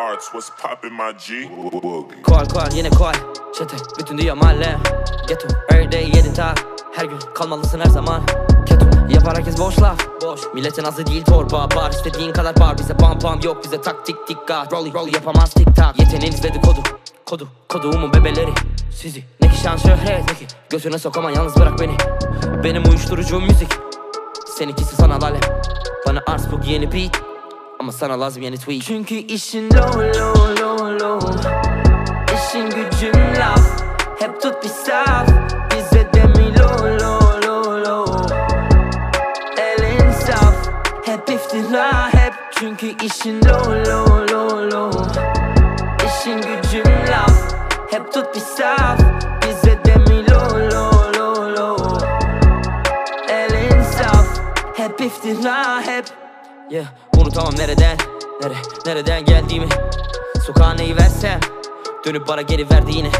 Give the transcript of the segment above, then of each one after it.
Raps, what's poppin' my G? Koal koal yine koal. Çete bütün dünya mahalle. Every day yedin ta. Her gün kalmalısın her zaman. Ketum yapar herkes boş laf. Boş. Milletin azı değil torba Bar. İstediğin kadar bar. Bize bam bam yok bize taktik dikkat Rolly rolly yapamaz tik tak. Yeteneğiniz dedikodu Kodu. Koduğumun bebeleri. Sizi ne ki şan şöhret ne ki Götüne sokamam yalnız bırak beni. Benim uyuşturucu müzik. Seninkisi sana lale. Bana arts bu yeni beat Ama sana lazım yeni tweet. Çünkü işin low low low low. İşin gücün laf. Hep tut bir saf. Bize de mi lo lo lo lo Elin saf Hep iftira hep. Çünkü işin lo lo lo lo İşin gücün laf. Hep tut bir saf. Bize de mi lo lo lo lo Elin saf Hep iftira hep. Yeah unutamam nereden? Nere nereden geldiğimi? Sokağa neyi versem? Dönüp bana geri verdi yine.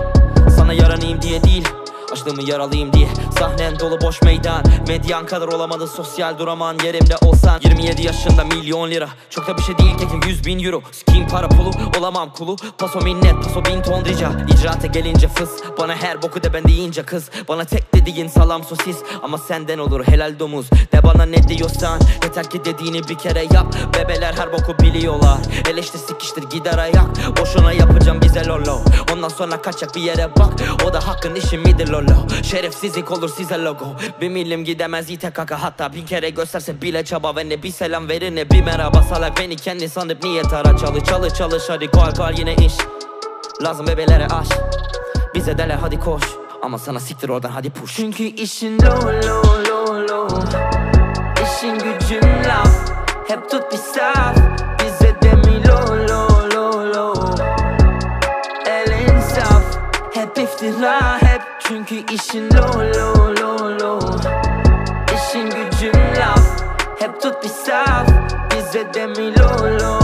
Sana yaranayım diye değil Açlığımı yaralıyım diye. Sahnen dolu boş meydan Medyan kadar olamadı sosyal duraman Yerimde olsan. 27 yaşında milyon lira Çok da bir şey değil keke 100 bin euro. Skin para pulu olamam kulu. Paso minnet paso bin ton rica. İcraata gelince fıs Bana her boku de ben deyince kız. Bana tek dediğin salam sosis Ama senden olur helal domuz. De bana ne diyorsan Yeter ki dediğini bir kere yap. Bebeler her boku biliyorlar. Eleştir sikiştir gider ayak. Boşuna yapacağım bize lolo. Ondan sonra kaçak bir yere bak. O da hakkın işi midir lolo? Şerefsizlik olur size logo. Bir milim gidemez ite kaka Hatta bin kere gösterse bile çaba Ve ne bir selam verir ne bir merhaba Salak. Beni kendi sanıp niye tara Çalış? Çalış çalış hadi koy koy yine iş. Lazım bebelere aş. Bize deler hadi koş. Ama sana siktir oradan hadi push. Çünkü işin lo lo lo lo İşin gücün laf Hep tut bir saf Bize de mi lo lo lo lo? Elin saf Hep iftira hep Çünkü işin lo lo lo lo. İşin gücün laf Hep tut bir saf Bize de mi lo lo